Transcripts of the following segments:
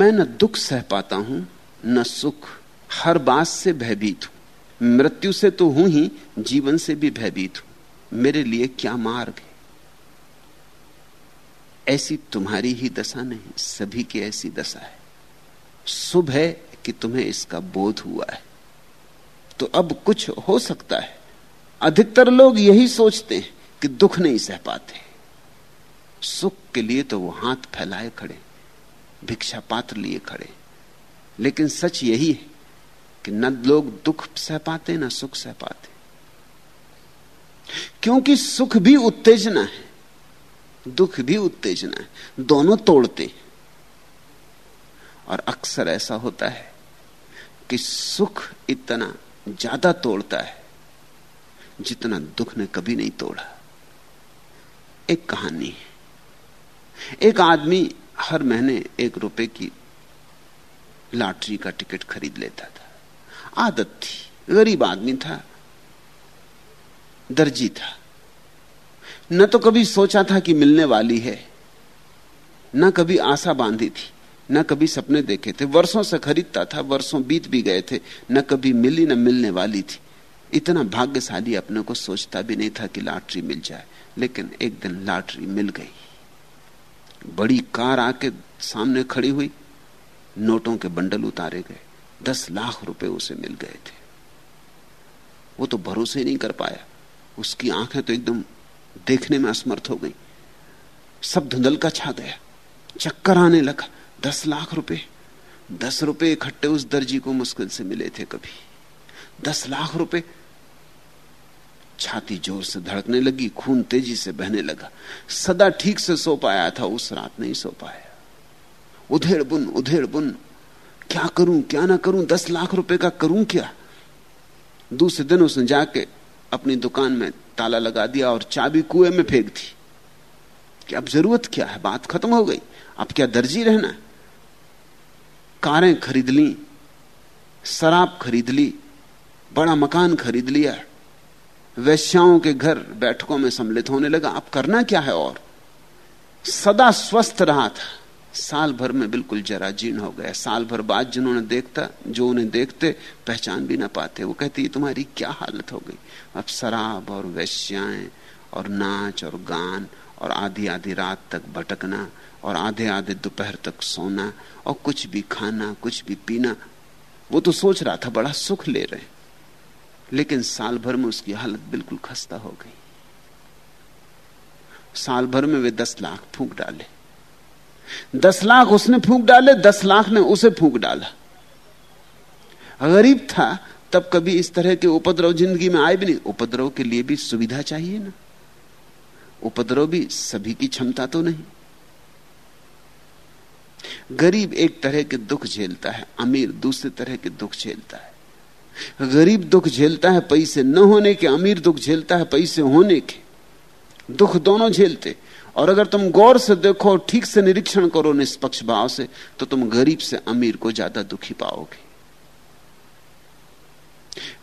मैं न दुख सह पाता हूँ, न सुख। हर बात से भयभीत हूँ। मृत्यु से तो हूँ ही, जीवन से भी भयभीत हूँ। मेरे लिए क्या मार्ग है? ऐसी तुम्हारी ही दशा नहीं, सभी की ऐसी दशा है। शुभ है कि तुम्हें इसका बोध हुआ है। तो अब कुछ हो सकता है। अधिकतर लोग यही सोचते हैं कि दुख नहीं सह पाते। सुख के लिए तो वो हाथ फैलाए खड़े भिक्षा पात्र लिए खड़े। लेकिन सच यही है कि न लोग दुख सह पाते, न सुख सह पाते। क्योंकि सुख भी उत्तेजना है, दुख भी उत्तेजना है, दोनों तोड़ते और अक्सर ऐसा होता है कि सुख इतना ज़्यादा तोड़ता है जितना दुख ने कभी नहीं तोड़ा। एक कहानी है। एक आदमी हर महीने एक रुपए की लॉटरी का टिकट खरीद लेता था। आदत थी, गरीब आदमी था, दर्जी था। न तो कभी सोचा था कि मिलने वाली है, न कभी आशा बांधी थी, न कभी सपने देखे थे। वर्षों से खरीदता था, वर्षों बीत भी गए थे, न कभी मिली, न मिलने वाली थी। इतना भाग्यशाली अपने को सोचता भी नहीं था कि लॉटरी मिल जाए, लेकिन एक दिन लॉटरी मिल गई। बड़ी कार आके सामने खड़ी हुई। नोटों के बंडल उतारे गए। दस लाख रुपए उसे मिल गए थे। वो तो भरोसे नहीं कर पाया। उसकी आँखें तो एकदम देखने में असमर्थ हो गई। सब धुंधल का छा गया। चक्कर आने लगा। दस लाख रुपए। दस रुपए इकट्ठे उस दर्जी को मुश्किल से मिले थे कभी। दस लाख रुपए छाती ज़ोर से धड़कने लगी, खून तेज़ी से बहने लगा। सदा ठीक से सो पाया था, उस रात नहीं सो पाया। उधेड़ बुन उधेड़ बुन। क्या करूँ, क्या ना करूँ, दस लाख रुपए का करूँ क्या? दूसरे दिन उसने जाके अपनी दुकान में ताला लगा दिया और चाबी कुएँ में फेंक दी। कि अब ज़रूरत क्या है? बात खत्म हो गई। अब क्या दर्जी रहना कारें खरीद ली, शराब खरीद ली, बड़ा मकान खरीद लिया। वैश्याओं के घर बैठकों में सम्मिलित होने लगा। अब करना क्या है और? सदा स्वस्थ रहा था। साल भर में बिल्कुल जरा जीर्ण हो गया। साल भर बाद जिन्होंने देखता, जो उन्हें देखते, पहचान भी ना पाते। वो कहती तुम्हारी क्या हालत हो गई? अब शराब और वैश्याएँ और नाच और गान और आधी आधी रात तक भटकना और आधे आधे दोपहर तक सोना और कुछ भी खाना, कुछ भी पीना, वो तो सोच रहा था, बड़ा सुख ले रहे लेकिन साल भर में उसकी हालत बिल्कुल खस्ता हो गई। साल भर में वे दस लाख फूक डाले। दस लाख उसने फूक डाले, दस लाख ने उसे फूक डाला। गरीब था, तब कभी इस तरह के उपद्रव ज़िंदगी में आए भी नहीं। उपद्रव के लिए भी सुविधा चाहिए ना। उपद्रव भी सभी की क्षमता तो नहीं। गरीब एक तरह के दुख झेलता है, अमीर दूसरे तरह के दुख झेलता है। गरीब दुख झेलता है पैसे न होने के, अमीर दुख झेलता है पैसे होने के। दुख दोनों झेलते। और अगर तुम गौर से देखो ठीक से निरीक्षण करो निष्पक्ष भाव से तो तुम गरीब से अमीर को ज़्यादा दुखी पाओगे।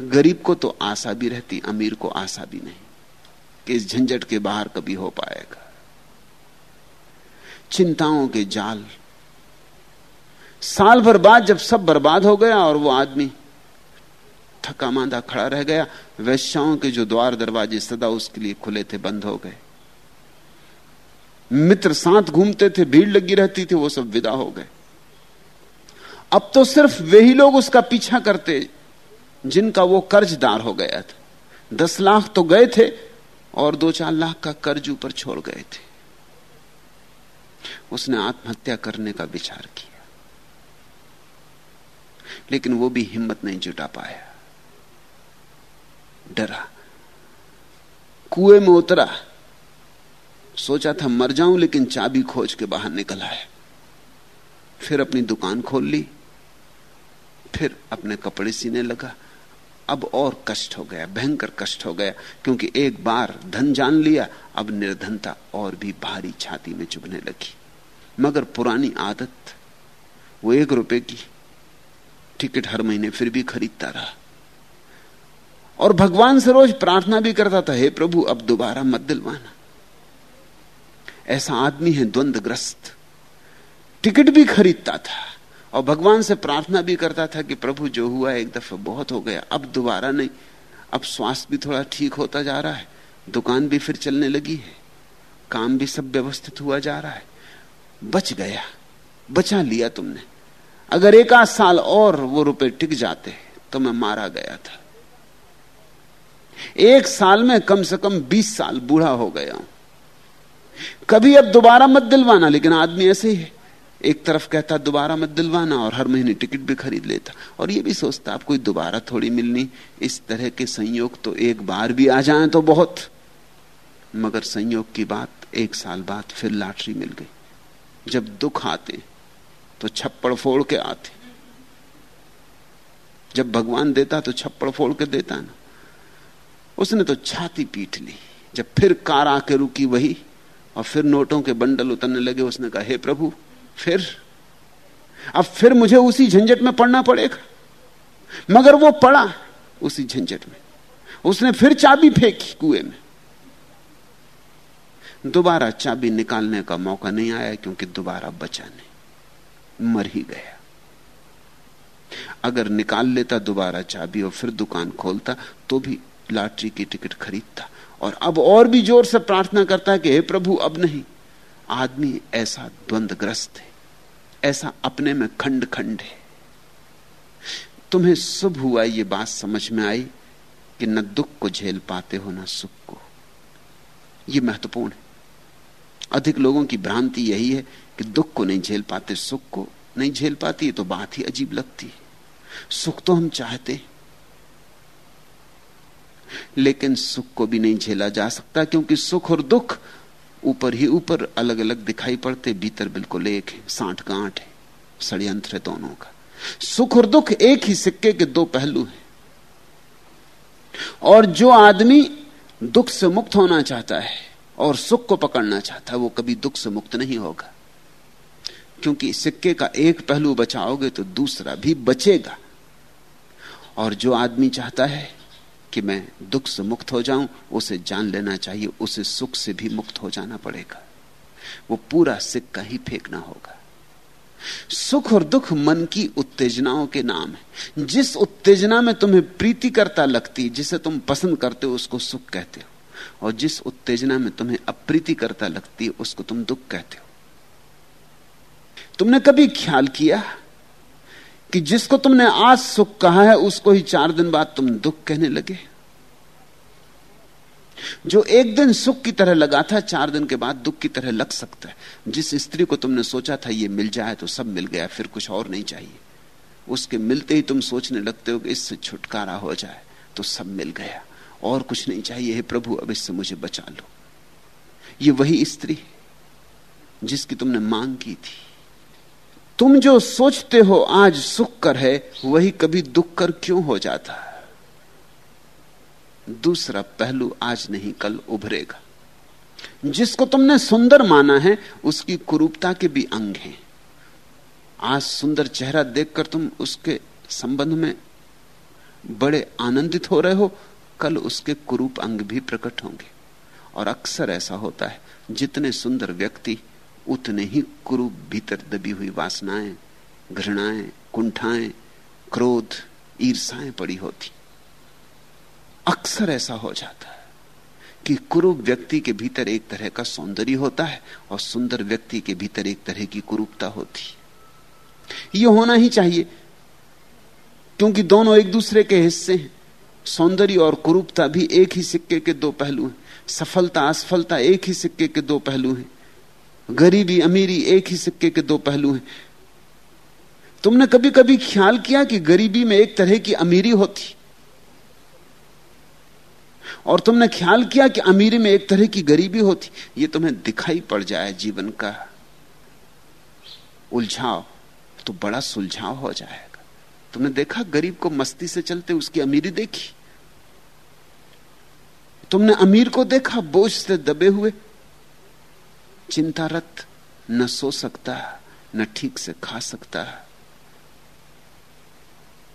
गरीब को तो आशा भी रहती, अमीर को आशा भी नहीं, कि इस झंझट के बाहर कभी हो पाएगा। चिंताओं के जाल। साल भर बाद जब सब बर्बाद हो गया और वो आदमी थका मांदा खड़ा रह गया। वैश्याओं के जो द्वार दरवाजे सदा उसके लिए खुले थे, बंद हो गए। मित्र साथ घूमते थे, भीड़ लगी रहती थी, वो सब विदा हो गए। अब तो सिर्फ़ वे ही लोग उसका पीछा करते, जिनका वो कर्जदार हो गया था। दस लाख तो गए थे, और दो चार लाख का कर्ज ऊपर छोड़ गए थे। उसने आत्महत्या करने का विचार किया। लेकिन वो भी हिम्मत नहीं जुटा पाया। डरा। कुएँ में उतरा। सोचा था मर जाऊँ, लेकिन चाबी खोज के बाहर निकल आया। फिर अपनी दुकान खोल ली। फिर अपने कपड़े सीने लगा। अब और कष्ट हो गया, भयंकर कष्ट हो गया, क्योंकि एक बार धन जान लिया, अब निर्धनता और भी भारी छाती में चुभने लगी। मगर पुरानी आदत, वो एक रुपए की टिकट हर महीने फिर भी खरीदता रहा। और भगवान से रोज प्रार्थना भी करता था, हे प्रभु, अब दोबारा मत दिलवाना। ऐसा आदमी है द्वंद्वग्रस्त। टिकट भी खरीदता था और भगवान से प्रार्थना भी करता था कि प्रभु, जो हुआ एक दफ़ा बहुत हो गया, अब दोबारा नहीं। अब स्वास्थ्य भी थोड़ा ठीक होता जा रहा है, दुकान भी फिर चलने लगी है, काम भी सब व्यवस्थित हुआ जा रहा है। बच गया, बचा लिया तुमने। अगर एक आध साल और वो रुपए टिक जाते तो मैं मारा गया था। एक साल में कम से कम बीस साल बूढ़ा हो गया। हूँ कभी अब दोबारा मत दिलवाना, लेकिन आदमी ऐसे ही है। एक तरफ़ कहता, दोबारा मत दिलवाना, और हर महीने टिकट भी खरीद लेता। और ये भी सोचता आप कोई दोबारा थोड़ी मिलनी। इस तरह के संयोग तो एक बार भी आ जाए तो बहुत। मगर संयोग की बात, एक साल बाद फिर लॉटरी मिल गई। जब दुख आते तो छप्पड़ फोड़ के आते। जब भगवान देता तो छप्पड़ फोड़ के देता ना। उसने तो छाती पीट ली। जब फिर कार आके रुकी वही, और फिर नोटों के बंडल उतरने लगे, उसने कहा, हे प्रभु, फिर? अब फिर मुझे उसी झंझट में पड़ना पड़ेगा। मगर वो पड़ा उसी झंझट में। उसने फिर चाबी फेंकी कुएँ में। दोबारा चाबी निकालने का मौका नहीं आया, क्योंकि दोबारा बचा नहीं। मर ही गया। अगर निकाल लेता दोबारा चाबी और फिर दुकान खोलता तो भी लॉटरी की टिकट खरीदता। और अब और भी ज़ोर से प्रार्थना करता है कि, हे प्रभु, अब नहीं। आदमी ऐसा द्वंद्वग्रस्त है, ऐसा अपने में खंड खंड है। तुम्हें शुभ हुआ ये बात समझ में आई कि न दुख को झेल पाते हो, न सुख को। यह महत्वपूर्ण है। अधिक लोगों की भ्रांति यही है कि दुख को नहीं झेल पाते, सुख को नहीं झेल पाती तो बात ही अजीब लगती है। सुख तो हम चाहते हैं। लेकिन सुख को भी नहीं झेला जा सकता, क्योंकि सुख और दुख ऊपर ही ऊपर अलग अलग दिखाई पड़ते, भीतर बिल्कुल एक है, साठ गांठ है, षडयंत्र है दोनों का। सुख और दुख एक ही सिक्के के दो पहलू हैं। और जो आदमी दुख से मुक्त होना चाहता है और सुख को पकड़ना चाहता है, वो कभी दुख से मुक्त नहीं होगा। क्योंकि सिक्के का एक पहलू बचाओगे तो दूसरा भी बचेगा। और जो आदमी चाहता है कि मैं दुख से मुक्त हो जाऊँ, उसे जान लेना चाहिए, उसे सुख से भी मुक्त हो जाना पड़ेगा। वो पूरा सिक्का ही फेंकना होगा। सुख और दुख मन की उत्तेजनाओं के नाम है। जिस उत्तेजना में तुम्हें प्रीति करता लगती, जिसे तुम पसंद करते हो, उसको सुख कहते हो। और जिस उत्तेजना में तुम्हें अप्रीति करता लगती, उसको तुम दुख कहते हो। तुमने कभी ख्याल किया कि जिसको तुमने आज सुख कहा है, उसको ही चार दिन बाद तुम दुख कहने लगे। जो एक दिन सुख की तरह लगा था, चार दिन के बाद दुख की तरह लग सकता है। जिस स्त्री को तुमने सोचा था, ये मिल जाए तो सब मिल गया, फिर कुछ और नहीं चाहिए। उसके मिलते ही तुम सोचने लगते हो कि इससे छुटकारा हो जाए तो सब मिल गया। और कुछ नहीं चाहिए। हे प्रभु, अब इससे मुझे बचा लो। ये वही स्त्री जिसकी तुमने मांग की थी। तुम जो सोचते हो आज सुख कर है, वही कभी दुख कर क्यों हो जाता? है दूसरा पहलू आज नहीं, कल उभरेगा। जिसको तुमने सुंदर माना है, उसकी कुरूपता के भी अंग हैं। आज सुंदर चेहरा देखकर तुम उसके संबंध में बड़े आनंदित हो रहे हो, कल उसके कुरूप अंग भी प्रकट होंगे। और अक्सर ऐसा होता है, जितने सुंदर व्यक्ति उतने ही कुरूप भीतर दबी हुई वासनाएँ, घृणाएँ, कुंठाएँ, क्रोध ईर्षाएँ पड़ी होती। अक्सर ऐसा हो जाता है कि कुरूप व्यक्ति के भीतर एक तरह का सौंदर्य होता है और सुंदर व्यक्ति के भीतर एक तरह की कुरूपता होती। यह होना ही चाहिए, क्योंकि दोनों एक दूसरे के हिस्से हैं। सौंदर्य और कुरूपता भी एक ही सिक्के के दो पहलू हैं। सफलता, असफलता एक ही सिक्के के दो पहलू हैं। गरीबी अमीरी एक ही सिक्के के दो पहलू हैं। तुमने कभी कभी ख्याल किया कि गरीबी में एक तरह की अमीरी होती? और तुमने ख्याल किया कि अमीरी में एक तरह की गरीबी होती? ये तुम्हें दिखाई पड़ जाए जीवन का। उलझाव तो बड़ा सुलझाव हो जाएगा। तुमने देखा गरीब को मस्ती से चलते उसकी अमीरी देखी? तुमने अमीर को देखा बोझ से दबे हुए? चिंतारत न सो सकता, न ठीक से खा सकता,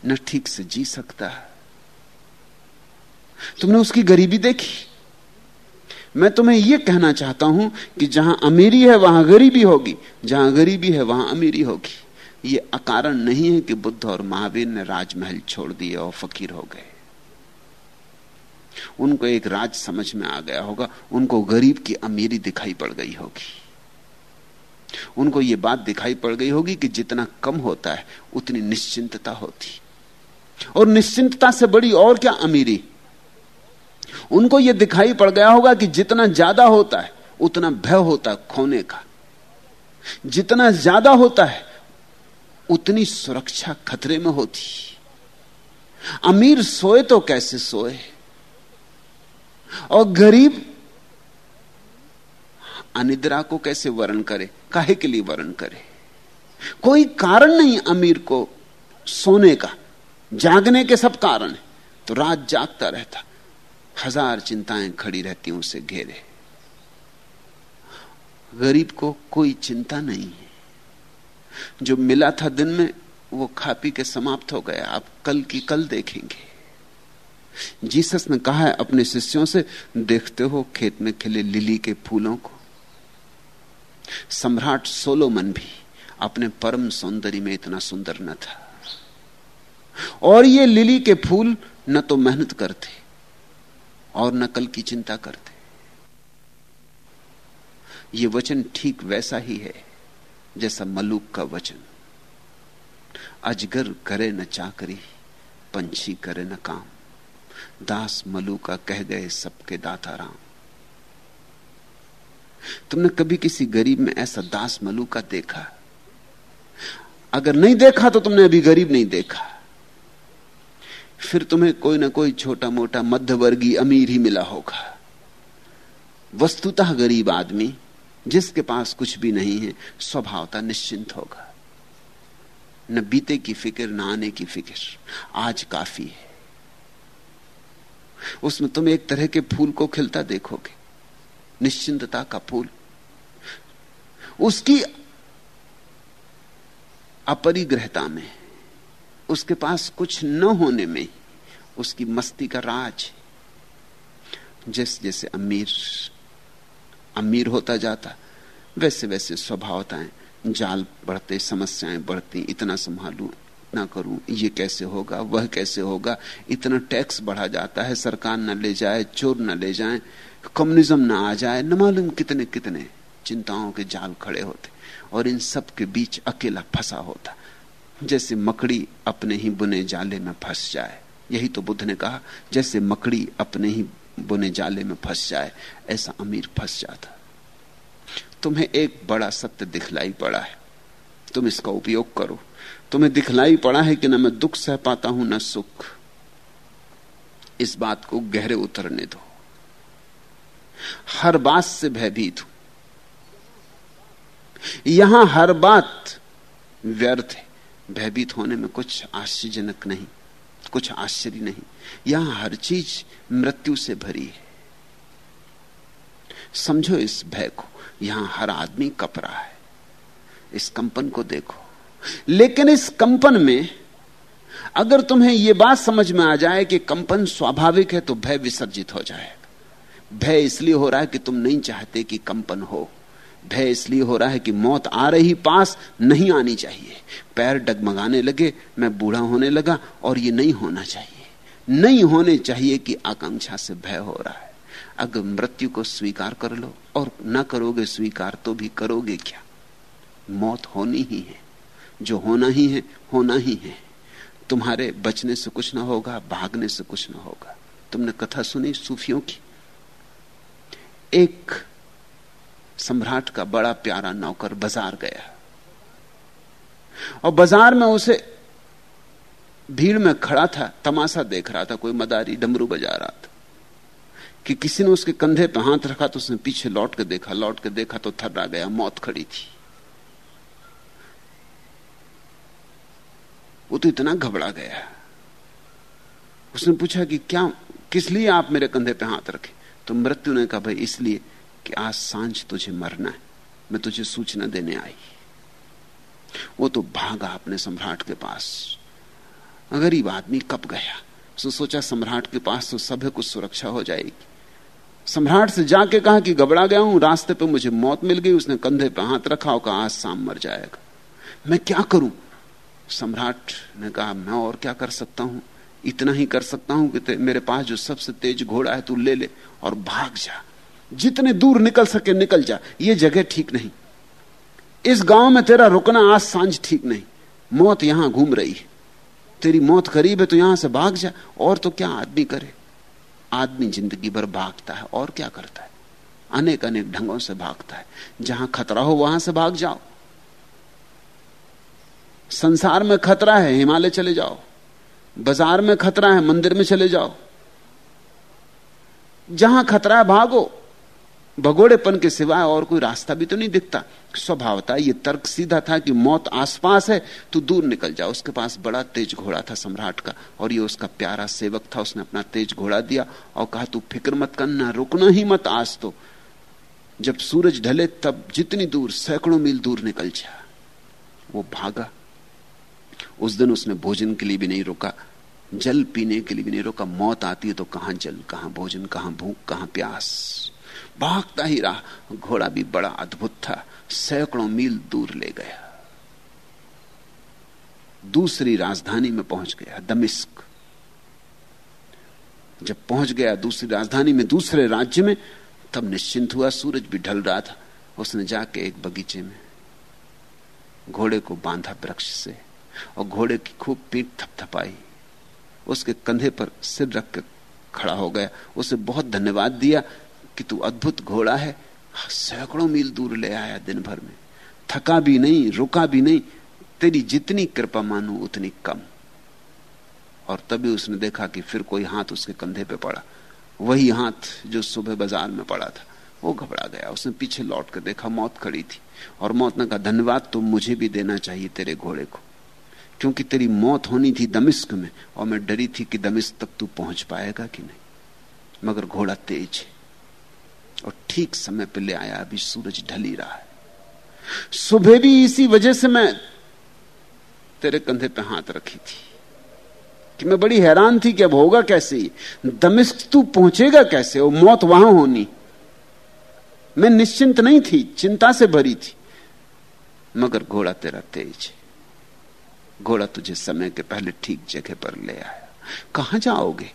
न ठीक से जी सकता। तुमने उसकी गरीबी देखी? मैं तुम्हें यह कहना चाहता हूँ कि जहाँ अमीरी है, वहाँ गरीबी होगी, जहाँ गरीबी है, वहाँ अमीरी होगी। ये अकारण नहीं है कि बुद्ध और महावीर ने राजमहल छोड़ दिए और फकीर हो गए। उनको एक राज समझ में आ गया होगा, उनको गरीब की अमीरी दिखाई पड़ गई होगी। उनको यह बात दिखाई पड़ गई होगी कि जितना कम होता है, उतनी निश्चिंतता होती। और निश्चिंतता से बड़ी और क्या अमीरी? उनको यह दिखाई पड़ गया होगा कि जितना ज़्यादा होता है, उतना भय होता खोने का। जितना ज़्यादा होता है, उतनी सुरक्षा खतरे में होती। अमीर सोए तो कैसे सोए? और गरीब अनिद्रा को कैसे वर्ण करे? काहे के लिए वर्ण करे? कोई कारण नहीं अमीर को सोने का, जागने के सब कारण है। तो रात जागता रहता, हज़ार चिंताएँ खड़ी रहती उसे घेरे। गरीब को कोई चिंता नहीं है। जो मिला था दिन में, वो खा पी के समाप्त हो गया। आप कल की कल देखेंगे। जीसस ने कहा है, अपने शिष्यों से, देखते हो खेत में खिले लिली के फूलों को। सम्राट सोलोमन भी अपने परम सौंदर्य में इतना सुंदर न था। और ये लिली के फूल न तो मेहनत करते और न कल की चिंता करते। ये वचन ठीक वैसा ही है, जैसा मलूक का वचन। अजगर करे न चाकरी, पंछी करे न काम। दास मलू का कह गए सबके दाता राम। तुमने कभी किसी गरीब में ऐसा दास मलू का देखा? अगर नहीं देखा तो तुमने अभी गरीब नहीं देखा। फिर तुम्हें कोई ना कोई छोटा मोटा मध्यवर्गीय अमीर ही मिला होगा। वस्तुतः गरीब आदमी, जिसके पास कुछ भी नहीं है, स्वभावता निश्चिंत होगा। न बीते की फ़िक्र, न आने की फ़िक्र। आज काफ़ी है। उसमें तुम एक तरह के फूल को खिलता देखोगे। निश्चिंतता का फूल। उसकी अपरिग्रहता में, उसके पास कुछ न होने में उसकी मस्ती का राज जैसे जैसे अमीर अमीर होता जाता, वैसे वैसे स्वभावताएँ, जाल बढ़ते, समस्याएँ बढ़ती, इतना संभालू। इतना करूँ, ये कैसे होगा, वह कैसे होगा? इतना टैक्स बढ़ा जाता है, सरकार न ले जाए, चोर न ले जाए कम्युनिज्म न आ जाए, न मालूम कितने कितने चिंताओं के जाल खड़े होते और इन सब के बीच अकेला फंसा होता, जैसे मकड़ी अपने ही बुने जाले में फंस जाए। यही तो बुद्ध ने कहा, जैसे मकड़ी अपने ही बुने जाले में फंस जाए, ऐसा अमीर फंस जाता। तुम्हें एक बड़ा सत्य दिखलाई पड़ा है, तुम इसका उपयोग करो। तुम्हें दिखलाई पड़ा है कि ना मैं दुख सह पाता हूँ, न सुख। इस बात को गहरे उतरने दो। हर बात से भयभीत हूँ। यहाँ हर बात व्यर्थ है। भयभीत होने में कुछ आश्चर्यजनक नहीं, कुछ आश्चर्य नहीं। यहाँ हर चीज़ मृत्यु से भरी है। समझो इस भय को। यहाँ हर आदमी कप रहा है। इस कंपन को देखो। लेकिन इस कंपन में अगर तुम्हें यह बात समझ में आ जाए कि कंपन स्वाभाविक है तो भय विसर्जित हो जाएगा भय इसलिए हो रहा है कि तुम नहीं चाहते कि कंपन हो। भय इसलिए हो रहा है कि मौत आ रही पास नहीं आनी चाहिए। पैर डगमगाने लगे, मैं बूढ़ा होने लगा और ये नहीं होना चाहिए। नहीं होने चाहिए कि आकांक्षा से भय हो रहा है। अगर मृत्यु को स्वीकार कर लो और ना करोगे स्वीकार तो भी करोगे क्या? मौत होनी ही है। जो होना ही है, होना ही है। तुम्हारे बचने से कुछ ना होगा, भागने से कुछ ना होगा। तुमने कथा सुनी सूफियों की? एक सम्राट का बड़ा प्यारा नौकर बाज़ार गया। और बाज़ार में उसे भीड़ में खड़ा था, तमाशा देख रहा था, कोई मदारी डमरू बजा रहा था। कि किसी ने उसके कंधे पर हाथ रखा तो उसने पीछे लौट के देखा, लौट के देखा तो थर्रा गया, मौत खड़ी थी। वो तो इतना घबरा गया उसने पूछा कि क्या, किस लिए आप मेरे कंधे पे हाथ रखे? तो मृत्यु ने कहा, भाई, इसलिए कि आज साँझ तुझे मरना है। मैं तुझे सूचना देने आई वो तो भागा अपने सम्राट के पास। गरीब आदमी कब गया। उसने सोचा, सम्राट के पास तो सभ्य कुछ सुरक्षा हो जाएगी। सम्राट से जाके कहा कि घबरा गया हूँ, रास्ते पे मुझे मौत मिल गई, उसने कंधे पे हाथ रखा और कहा, आज शाम मर जाएगा। मैं क्या करूँ? सम्राट ने कहा, मैं और क्या कर सकता हूँ? इतना ही कर सकता हूँ कि मेरे पास जो सबसे तेज घोड़ा है, तू ले ले और भाग जा। जितने दूर निकल सके निकल जा। ये जगह ठीक नहीं। इस गाँव में तेरा रुकना आज साँझ ठीक नहीं। मौत यहाँ घूम रही है। तेरी मौत करीब है तो यहाँ से भाग जा। और तो क्या आदमी करे? आदमी ज़िंदगी भर भागता है और क्या करता है? अनेक अनेक ढंगों से भागता है। जहाँ खतरा हो, वहाँ से भाग जाओ। संसार में खतरा है, हिमालय चले जाओ। बाज़ार में खतरा है, मंदिर में चले जाओ। जहाँ खतरा है, भागो। भगोड़ेपन के सिवाय और कोई रास्ता भी तो नहीं दिखता। स्वभावता यह तर्क सीधा था कि मौत आसपास है तो दूर निकल जाओ। उसके पास बड़ा तेज घोड़ा था सम्राट का, और ये उसका प्यारा सेवक था, उसने अपना तेज घोड़ा दिया और कहा, तू फ़िक्र मत करना रुकना ही मत आज तो। जब सूरज ढले, तब जितनी दूर सैकड़ों मील दूर निकल जा। वो भागा। उस दिन उसने भोजन के लिए भी नहीं रुका। जल पीने के लिए भी नहीं रुका। मौत आती है तो कहाँ जल, कहाँ भोजन, कहाँ भूख, कहाँ प्यास। भागता ही रहा। घोड़ा भी बड़ा अद्भुत था। सैकड़ों मील दूर ले गया। दूसरी राजधानी में पहुँच गया, दमिश्क। जब पहुँच गया दूसरी राजधानी में, दूसरे राज्य में, तब निश्चिंत हुआ। सूरज भी ढल रहा था। उसने जाके एक बगीचे में घोड़े को बांधा वृक्ष से। और घोड़े की खूब पीठ थपथपाई। उसके कंधे पर सिर रख के खड़ा हो गया। उसे बहुत धन्यवाद दिया कि तू अद्भुत घोड़ा है। सैकड़ों मील दूर ले आया दिन भर में। थका भी नहीं, रुका भी नहीं। तेरी जितनी कृपा मानू, उतनी कम। और तभी उसने देखा कि फिर कोई हाथ उसके कंधे पे पड़ा। वही हाथ जो सुबह बाज़ार में पड़ा था, वो घबरा गया। उसने पीछे लौट कर देखा, मौत खड़ी थी। और मौत ने कहा, धन्यवाद तो मुझे भी देना चाहिए तेरे घोड़े को। क्योंकि तेरी मौत होनी थी दमिश्क में, और मैं डरी थी कि दमिश्क तक तू पहुँच पाएगा कि नहीं। मगर घोड़ा तेज है, और ठीक समय पर ले आया, अभी सूरज ढल रहा है। सुबह भी इसी वजह से मैं तेरे कंधे पे हाथ रखी थी, कि मैं बड़ी हैरान थी कि अब होगा कैसे दमिश्क तू पहुंचेगा कैसे? और मौत वहाँ होनी। मैं निश्चिंत नहीं थी, चिंता से भरी थी, मगर घोड़ा तेरा तेज है। घोड़ा तुझे समय के पहले ठीक जगह पर ले आया। कहाँ जाओगे?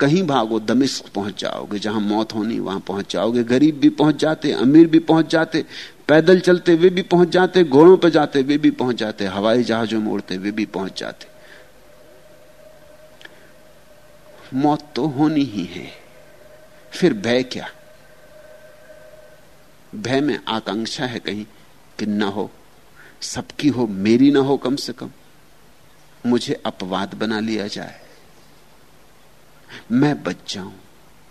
कहीं भागो, दमिश्क पहुँच जाओगे। जहाँ मौत होनी, वहाँ पहुँच जाओगे। गरीब भी पहुँच जाते, अमीर भी पहुँच जाते, पैदल चलते, वे भी पहुँच जाते, घोड़ों पर जाते, वे भी पहुँच जाते, हवाई जहाजों में उड़ते, वे भी पहुँच जाते। मौत तो होनी ही है। फिर भय क्या? भय में आकांक्षा है कहीं कि ना हो सबकी हो, मेरी ना हो कम से कम। मुझे अपवाद बना लिया जाए। मैं बच जाऊँ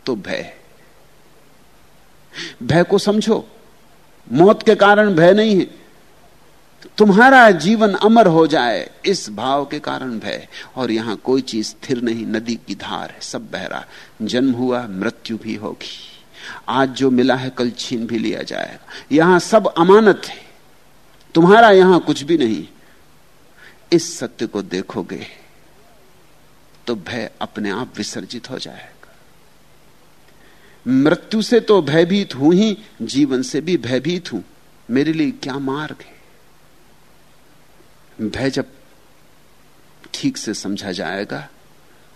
तो भय भय को समझो। मौत के कारण भय नहीं है। तुम्हारा जीवन अमर हो जाए, इस भाव के कारण भय और यहाँ कोई चीज़ स्थिर नहीं, नदी की धार है, सब बहरा। जन्म हुआ, मृत्यु भी होगी। आज जो मिला है, कल छीन भी लिया जाएगा। यहाँ सब अमानत है। तुम्हारा यहाँ कुछ भी नहीं। इस सत्य को देखोगे तो भय अपने आप विसर्जित हो जाएगा। मृत्यु से तो भयभीत हूँ ही, जीवन से भी भयभीत हूँ। मेरे लिए क्या मार्ग है? भय जब ठीक से समझा जाएगा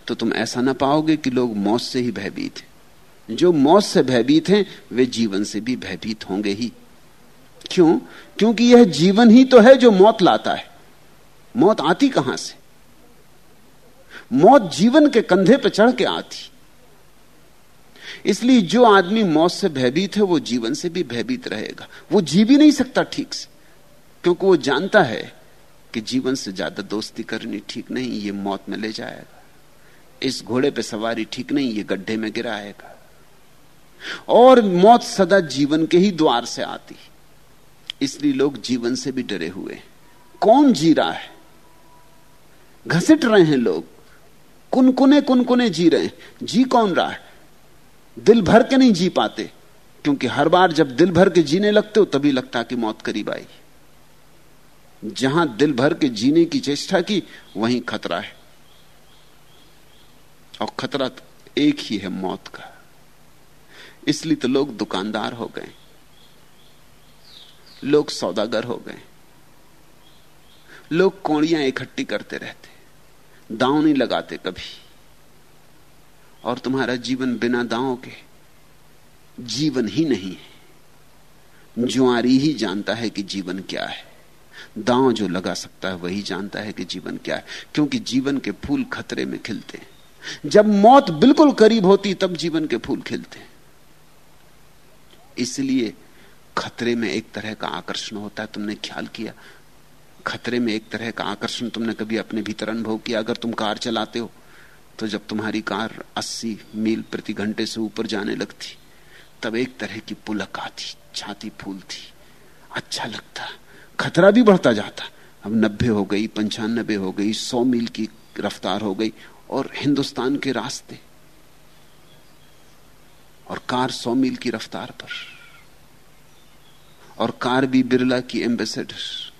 तो तुम ऐसा ना पाओगे कि लोग मौत से ही भयभीत हैं। जो मौत से भयभीत हैं, वे जीवन से भी भयभीत होंगे ही। क्यों? क्योंकि यह जीवन ही तो है जो मौत लाता है। मौत आती कहाँ से? मौत जीवन के कंधे पर चढ़ के आती। इसलिए जो आदमी मौत से भयभीत है, वो जीवन से भी भयभीत रहेगा। वो जी भी नहीं सकता ठीक से, क्योंकि वो जानता है कि जीवन से ज़्यादा दोस्ती करनी ठीक नहीं, ये मौत में ले जाएगा। इस घोड़े पे सवारी ठीक नहीं, ये गड्ढे में गिराएगा। और मौत सदा जीवन के ही द्वार से आती। इसलिए लोग जीवन से भी डरे हुए। कौन जी रहा है? घसीट रहे हैं लोग। कुनकुने कुनकुने जी रहे हैं। जी कौन रहा है? दिल भर के नहीं जी पाते, क्योंकि हर बार जब दिल भर के जीने लगते हो, तभी लगता कि मौत करीब आई। जहाँ दिल भर के जीने की चेष्टा की, वहीं खतरा है। और खतरा तो एक ही है मौत का। इसलिए तो लोग दुकानदार हो गए। लोग सौदागर हो गए। लोग कौड़ियाँ इकट्ठी करते रहते, दांव नहीं लगाते कभी। और तुम्हारा जीवन बिना दांव के जीवन ही नहीं है। जुआरी ही जानता है कि जीवन क्या है। दांव जो लगा सकता है, वही जानता है कि जीवन क्या है। क्योंकि जीवन के फूल खतरे में खिलते हैं। जब मौत बिल्कुल करीब होती, तब जीवन के फूल खिलते हैं। इसलिए खतरे में एक तरह का आकर्षण होता है, तुमने ख्याल किया? खतरे में एक तरह का आकर्षण तुमने कभी अपने भीतर अनुभव किया? अगर तुम कार चलाते हो तो जब तुम्हारी कार 80 मील प्रति घंटे से ऊपर जाने लगती, तब एक तरह की पुलक आती, छाती फूलती। अच्छा लगता। खतरा भी बढ़ता जाता। अब नब्बे हो गई, पंचानबे हो गई, सौ मील की रफ्तार हो गई, और हिंदुस्तान के रास्ते। और कार सौ मील की रफ्तार पर। और कार भी बिरला की एम्बेसडर।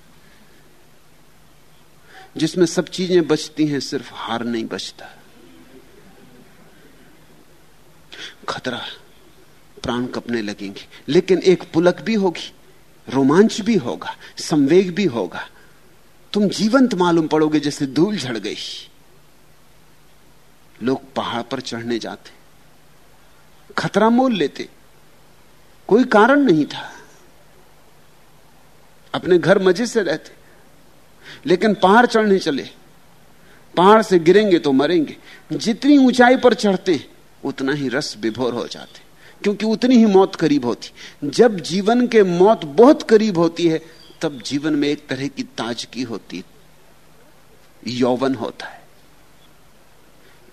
जिसमें सब चीज़ें बचती हैं, सिर्फ़ हार नहीं बचता। खतरा प्राण कपने लगेंगे। लेकिन एक पुलक भी होगी, रोमांच भी होगा, संवेग भी होगा। तुम जीवंत मालूम पड़ोगे जैसे धूल झड़ गई। लोग पहाड़ पर चढ़ने जाते, खतरा मोल लेते। कोई कारण नहीं था। अपने घर मज़े से रहते। लेकिन पहाड़ चढ़ने चले। पहाड़ से गिरेंगे तो मरेंगे। जितनी ऊंचाई पर चढ़ते, उतना ही रस विभोर हो जाते। क्योंकि उतनी ही मौत करीब होती। जब जीवन के मौत बहुत करीब होती है, तब जीवन में एक तरह की ताजगी होती। यौवन होता है।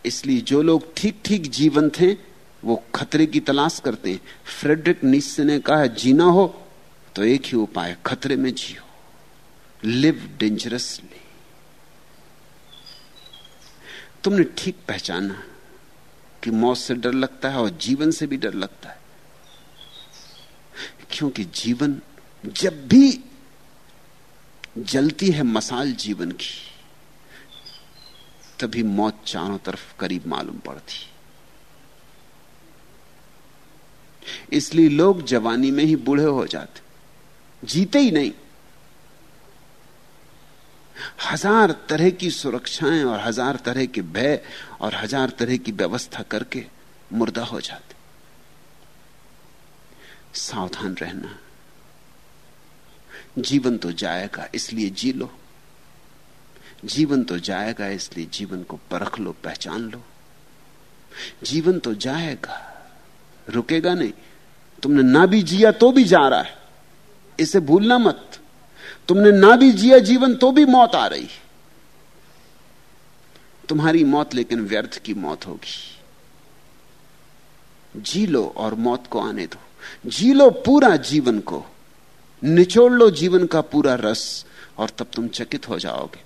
इसलिए जो लोग ठीक ठीक जीवन थे वो खतरे की तलाश करते हैं। फ्रेडरिक निश्चय ने कहा, जीना हो तो एक ही उपाय, खतरे में जियो। लिव डेंजरसली तुमने ठीक पहचाना कि मौत से डर लगता है और जीवन से भी डर लगता है। क्योंकि जीवन जब भी जलती है मसाल जीवन की, तभी मौत चारों तरफ़ करीब मालूम पड़ती। इसलिए लोग जवानी में ही बूढ़े हो जाते। जीते ही नहीं। हज़ार तरह की सुरक्षाएँ और हज़ार तरह के भय और हज़ार तरह की व्यवस्था करके मुर्दा हो जाते। सावधान रहना। जीवन तो जाएगा, इसलिए जी लो। जीवन तो जाएगा, इसलिए जीवन को परख लो, पहचान लो। जीवन तो जाएगा, रुकेगा नहीं। तुमने ना भी जिया तो भी जा रहा है। इसे भूलना मत। तुमने ना भी जिया जीवन तो भी मौत आ रही। तुम्हारी मौत लेकिन व्यर्थ की मौत होगी। जी लो और मौत को आने दो। जी लो पूरा जीवन को। निचोड़ लो जीवन का पूरा रस, और तब तुम चकित हो जाओगे।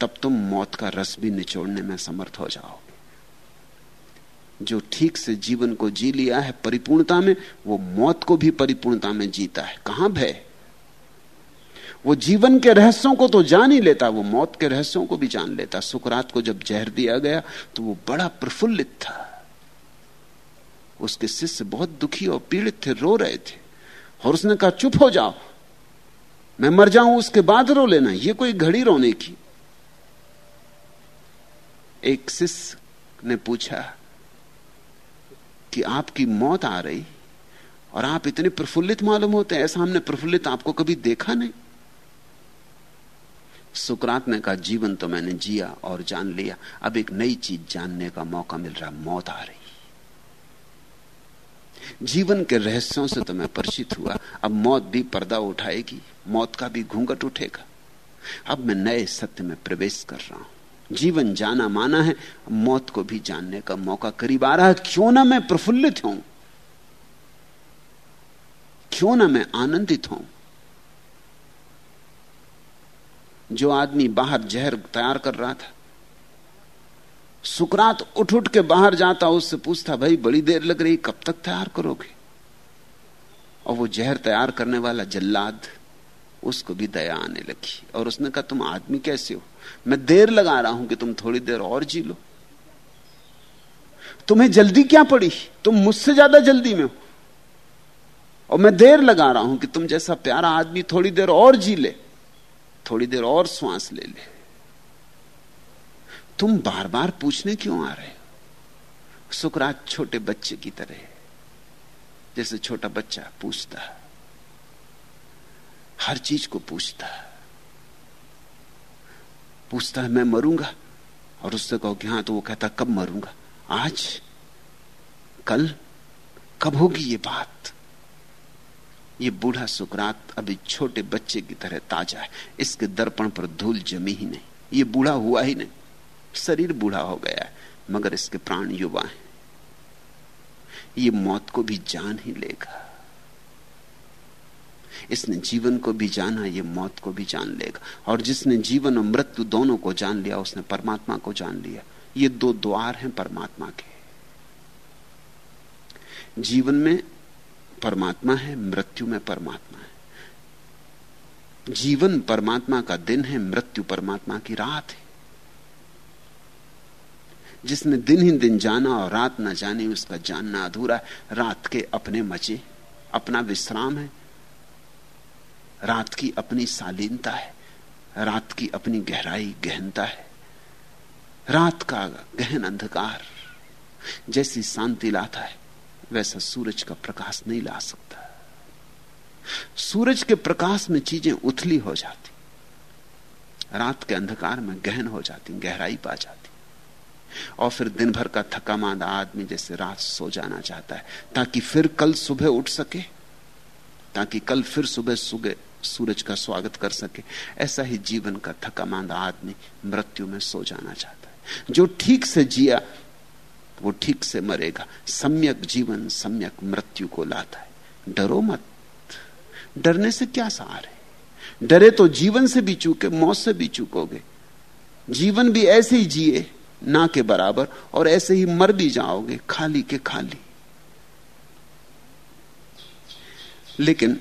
तब तुम मौत का रस भी निचोड़ने में समर्थ हो जाओगे। जो ठीक से जीवन को जी लिया है परिपूर्णता में, वो मौत को भी परिपूर्णता में जीता है। कहाँ भय? वो जीवन के रहस्यों को तो जान ही लेता, वो मौत के रहस्यों को भी जान लेता। सुकरात को जब जहर दिया गया तो वो बड़ा प्रफुल्लित था। उसके शिष्य बहुत दुखी और पीड़ित थे, रो रहे थे। और उसने कहा, चुप हो जाओ। मैं मर जाऊँ, उसके बाद रो लेना। ये कोई घड़ी रोने की। एक शिष्य ने पूछा कि आपकी मौत आ रही और आप इतने प्रफुल्लित मालूम होते हैं, ऐसा हमने प्रफुल्लित आपको कभी देखा नहीं। सुकरात ने कहा, जीवन तो मैंने जिया और जान लिया, अब एक नई चीज़ जानने का मौका मिल रहा, मौत आ रही। जीवन के रहस्यों से तो मैं परिचित हुआ, अब मौत भी पर्दा उठाएगी, मौत का भी घूंघट उठेगा। अब मैं नए सत्य में प्रवेश कर रहा हूँ। जीवन जाना माना है, मौत को भी जानने का मौका करीब आ रहा है। क्यों ना मैं प्रफुल्लित हूँ क्यों ना मैं आनंदित हूँ जो आदमी बाहर जहर तैयार कर रहा था, सुकरात उठ उठ के बाहर जाता, उससे पूछता, भाई, बड़ी देर लग रही, कब तक तैयार करोगे? और वो जहर तैयार करने वाला जल्लाद, उसको भी दया आने लगी। और उसने कहा, तुम आदमी कैसे हो? मैं देर लगा रहा हूँ कि तुम थोड़ी देर और जी लो। तुम्हें जल्दी क्या पड़ी? तुम मुझसे ज़्यादा जल्दी में हो। और मैं देर लगा रहा हूँ कि तुम जैसा प्यारा आदमी थोड़ी देर और जी ले, थोड़ी देर और श्वास ले ले। तुम बार बार पूछने क्यों आ रहे हो? सुकरात छोटे बच्चे की तरह जैसे छोटा बच्चा पूछता हर चीज़ को पूछता है। पूछता है, मैं मरूँगा? और उससे कहो कि हाँ तो वो कहता, कब मरूँगा? आज? कल? कब होगी ये बात? ये बूढ़ा सुकरात अभी छोटे बच्चे की तरह ताज़ा है। इसके दर्पण पर धूल जमी ही नहीं। ये बूढ़ा हुआ ही नहीं। शरीर बूढ़ा हो गया है, मगर इसके प्राण युवा हैं। ये मौत को भी जान ही लेगा। इसने जीवन को भी जाना, ये मौत को भी जान लेगा। और जिसने जीवन और मृत्यु दोनों को जान लिया, उसने परमात्मा को जान लिया। ये दो द्वार हैं परमात्मा के। जीवन में परमात्मा है, मृत्यु में परमात्मा है। जीवन परमात्मा का दिन है, मृत्यु परमात्मा की रात है। जिसने दिन ही दिन जाना और रात ना जाने, उसका जानना अधूरा है। रात के अपने मज़े, अपना विश्राम है। रात की अपनी शालीनता है, रात की अपनी गहराई गहनता है। रात का गहन अंधकार, जैसी शांति लाता है, वैसा सूरज का प्रकाश नहीं ला सकता। सूरज के प्रकाश में चीज़ें उथली हो जाती। रात के अंधकार में गहन हो जाती, गहराई पा जाती। और फिर दिन भर का थका मांदा आदमी जैसे रात सो जाना चाहता है, ताकि फिर कल सुबह उठ सके। ताकि कल फिर सुबह सुबह सूरज का स्वागत कर सके। ऐसा ही जीवन का थका मांदा आदमी मृत्यु में सो जाना चाहता है। जो ठीक से जिया, वो ठीक से मरेगा। सम्यक जीवन, सम्यक मृत्यु को लाता है। डरो मत। डरने से क्या सार है? डरे तो जीवन से भी चूके, मौत से भी चूकोगे। जीवन भी ऐसे ही जिए, ना के बराबर, और ऐसे ही मर भी जाओगे, खाली के खाली। लेकिन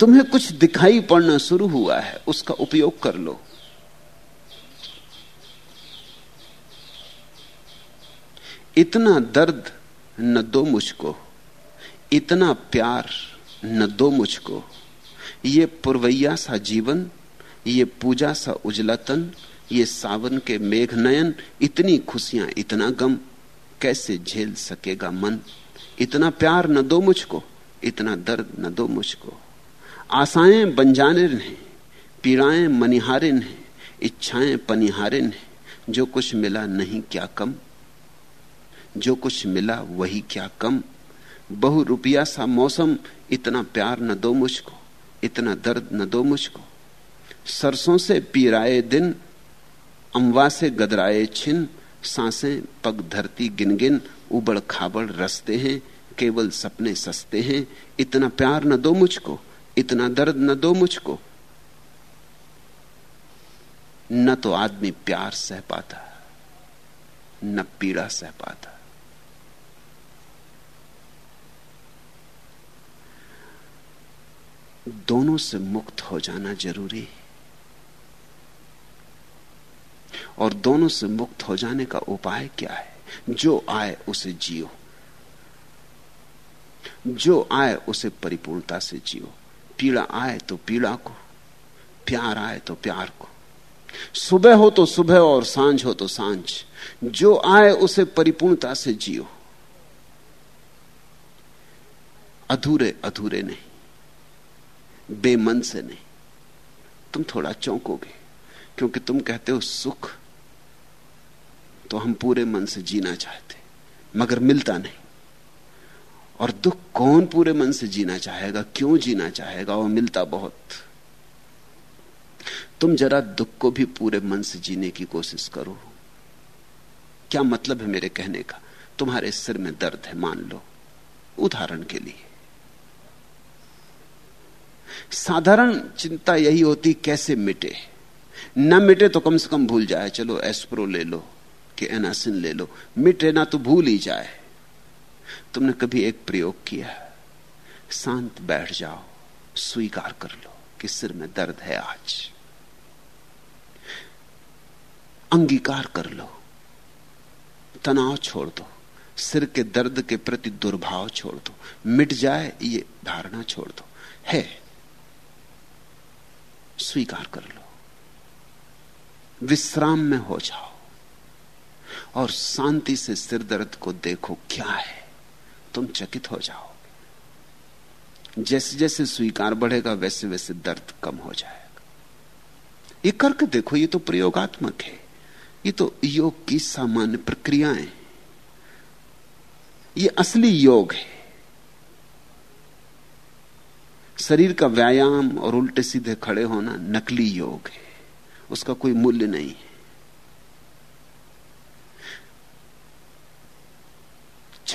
तुम्हें कुछ दिखाई पड़ना शुरू हुआ है, उसका उपयोग कर लो। इतना दर्द न दो मुझको, इतना प्यार न दो मुझको। ये पुरवैया सा जीवन, ये पूजा सा उजलतन, ये सावन के मेघ नयन इतनी खुशियाँ, इतना गम, कैसे झेल सकेगा मन? इतना प्यार न दो मुझको, इतना दर्द न दो मुझको। आशाएँ बंजाने ने पीड़ाएँ मनिहारिन है इच्छाएँ पनिहारिन है जो कुछ मिला नहीं क्या कम? जो कुछ मिला वही क्या कम? बहु रुपया सा मौसम, इतना प्यार न दो मुझको, इतना दर्द न दो मुझको। सरसों से पीराए दिन अम्बा से गदराए छिन, साँसें पग धरती गिन गिन उबड़ खाबड़ रसते हैं, केवल सपने सस्ते हैं। इतना प्यार न दो मुझको, इतना दर्द न दो मुझको। न तो आदमी प्यार सह पाता, न पीड़ा सह पाता। दोनों से मुक्त हो जाना ज़रूरी है। और दोनों से मुक्त हो जाने का उपाय क्या है? जो आए उसे जियो। जो आए उसे परिपूर्णता से जियो। पीड़ा आए तो पीड़ा को, प्यार आए तो प्यार को। सुबह हो तो सुबह और साँझ हो तो साँझ। जो आए उसे परिपूर्णता से जियो। अधूरे अधूरे नहीं। बेमन से नहीं। तुम थोड़ा चौंकोगे, क्योंकि तुम कहते हो सुख तो हम पूरे मन से जीना चाहते मगर मिलता नहीं। और दुख कौन पूरे मन से जीना चाहेगा, क्यों जीना चाहेगा वो मिलता बहुत। तुम जरा दुख को भी पूरे मन से जीने की कोशिश करो। क्या मतलब है मेरे कहने का? तुम्हारे सिर में दर्द है, मान लो, उदाहरण के लिए। साधारण चिंता यही होती, कैसे मिटे? न मिटे तो कम से कम भूल जाए, चलो एस्प्रो ले लो। कि एनासिन ले लो। मिटे ना तो भूल ही जाए। तुमने कभी एक प्रयोग किया? शांत बैठ जाओ, स्वीकार कर लो कि सिर में दर्द है आज। अंगीकार कर लो। तनाव छोड़ दो। सिर के दर्द के प्रति दुर्भाव छोड़ दो। मिट जाए, ये धारणा छोड़ दो। है। स्वीकार कर लो। विश्राम में हो जाओ। और शांति से सिर दर्द को देखो, क्या है? तुम चकित हो जाओ। जैसे जैसे स्वीकार बढ़ेगा वैसे वैसे दर्द कम हो जाएगा। ये करके देखो, ये तो प्रयोगात्मक है। ये तो योग की सामान्य प्रक्रियाएँ ये असली योग है। शरीर का व्यायाम और उल्टे सीधे खड़े होना नकली योग है। उसका कोई मूल्य नहीं है।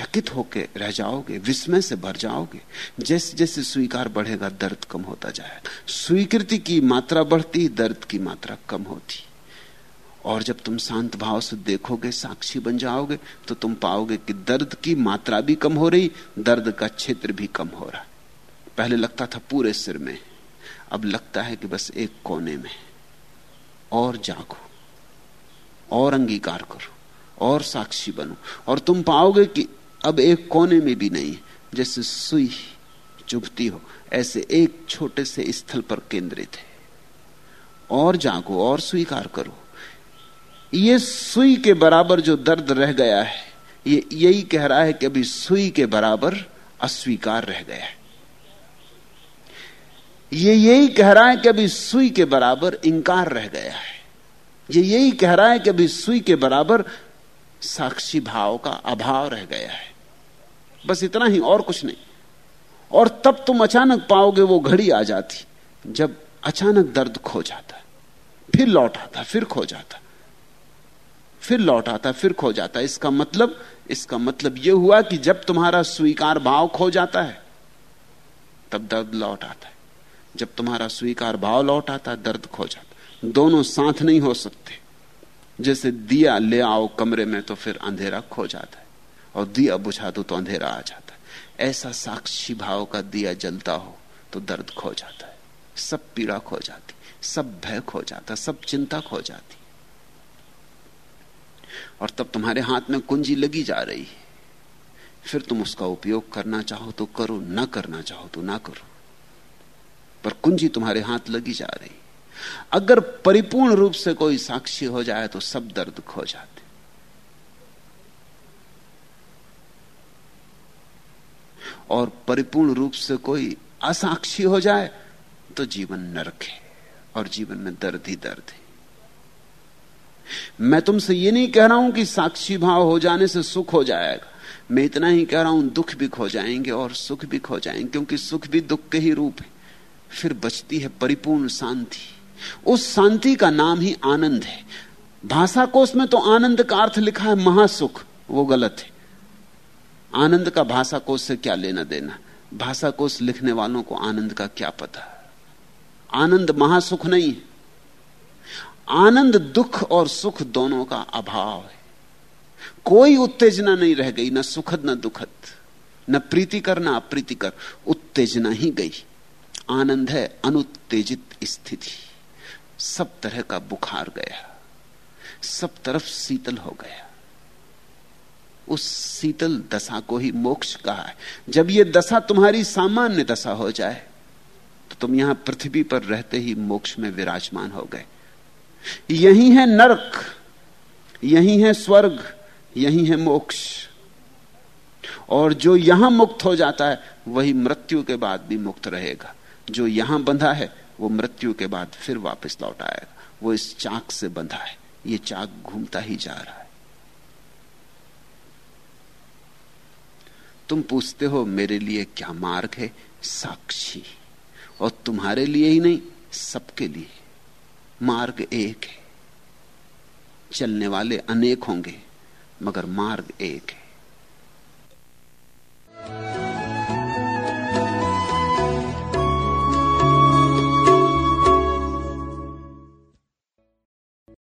चकित होके रह जाओगे, विस्मय से भर जाओगे। जैसे जैसे स्वीकार बढ़ेगा, दर्द कम होता जाएगा। स्वीकृति की मात्रा बढ़ती, दर्द की मात्रा कम होती। और जब तुम शांत भाव से देखोगे, साक्षी बन जाओगे तो तुम पाओगे कि दर्द की मात्रा भी कम हो रही, दर्द का क्षेत्र भी कम हो रहा। पहले लगता था पूरे सिर में, अब लगता है कि बस एक कोने में। और जागो, और अंगीकार करो, और साक्षी बनो। और तुम पाओगे कि अब एक कोने में भी नहीं, जैसे सुई चुभती हो, ऐसे एक छोटे से स्थल पर केंद्रित है। और जागो, और स्वीकार करो। ये सुई के बराबर जो दर्द रह गया है, ये यही कह रहा है कि अभी सुई के बराबर अस्वीकार रह गया है। ये यही कह रहा है कि अभी सुई के बराबर इंकार रह गया है। ये यही कह रहा है कि अभी सुई के बराबर साक्षी भाव का अभाव रह गया है। बस इतना ही, और कुछ नहीं। और तब तुम अचानक पाओगे वो घड़ी आ जाती, जब अचानक दर्द खो जाता, फिर लौट आता, फिर खो जाता, फिर लौट आता, फिर खो जाता। इसका मतलब इसका मतलब यह हुआ कि जब तुम्हारा स्वीकार भाव खो जाता है, तब दर्द लौट आता है। जब तुम्हारा स्वीकार भाव लौट आता है दर्द खो जाता दोनों साथ नहीं हो सकते। जैसे दिया ले आओ कमरे में तो फिर अंधेरा खो जाता और दिया बुझा दो तो अंधेरा आ जाता है। ऐसा साक्षी भाव का दिया जलता हो तो दर्द खो जाता है। सब पीड़ा खो जाती, सब भय खो जाता, सब चिंता खो जाती। और तब तुम्हारे हाथ में कुंजी लगी जा रही है। फिर तुम उसका उपयोग करना चाहो तो करो, ना करना चाहो तो ना करो। पर कुंजी तुम्हारे हाथ लगी जा रही अगर परिपूर्ण रूप से कोई साक्षी हो जाए तो सब दर्द खो जाते। और परिपूर्ण रूप से कोई असाक्षी हो जाए तो जीवन नरक है और जीवन में दर्द ही दर्द है। मैं तुमसे ये नहीं कह रहा हूँ कि साक्षी भाव हो जाने से सुख हो जाएगा। मैं इतना ही कह रहा हूँ, दुख भी खो जाएँगे और सुख भी खो जाएँगे, क्योंकि सुख भी दुख के ही रूप है। फिर बचती है परिपूर्ण शांति। उस शांति का नाम ही आनंद है। भाषा कोष में तो आनंद का अर्थ लिखा है महासुख, वो गलत है। आनंद का भाषा कोष से क्या लेना देना? भाषा कोष लिखने वालों को आनंद का क्या पता? आनंद महासुख नहीं है। आनंद दुख और सुख दोनों का अभाव है। कोई उत्तेजना नहीं रह गई, न सुखद, न दुखद। न प्रीतिकर न अप्रीतिकर उत्तेजना ही गई। आनंद है अनुत्तेजित स्थिति। सब तरह का बुखार गया। सब तरफ़ शीतल हो गया। उस शीतल दशा को ही मोक्ष कहा है। जब यह दशा तुम्हारी सामान्य दशा हो जाए तो तुम यहाँ पृथ्वी पर रहते ही मोक्ष में विराजमान हो गए। यही है नरक, यही है स्वर्ग, यही है मोक्ष। और जो यहाँ मुक्त हो जाता है, वही मृत्यु के बाद भी मुक्त रहेगा। जो यहाँ बंधा है, वो मृत्यु के बाद फिर वापस लौट आएगा। वो इस चाक से बंधा है। ये चाक घूमता ही जा रहा है। तुम पूछते हो, मेरे लिए क्या मार्ग है? साक्षी। और तुम्हारे लिए ही नहीं, सबके लिए। मार्ग एक है। चलने वाले अनेक होंगे, मगर मार्ग एक है।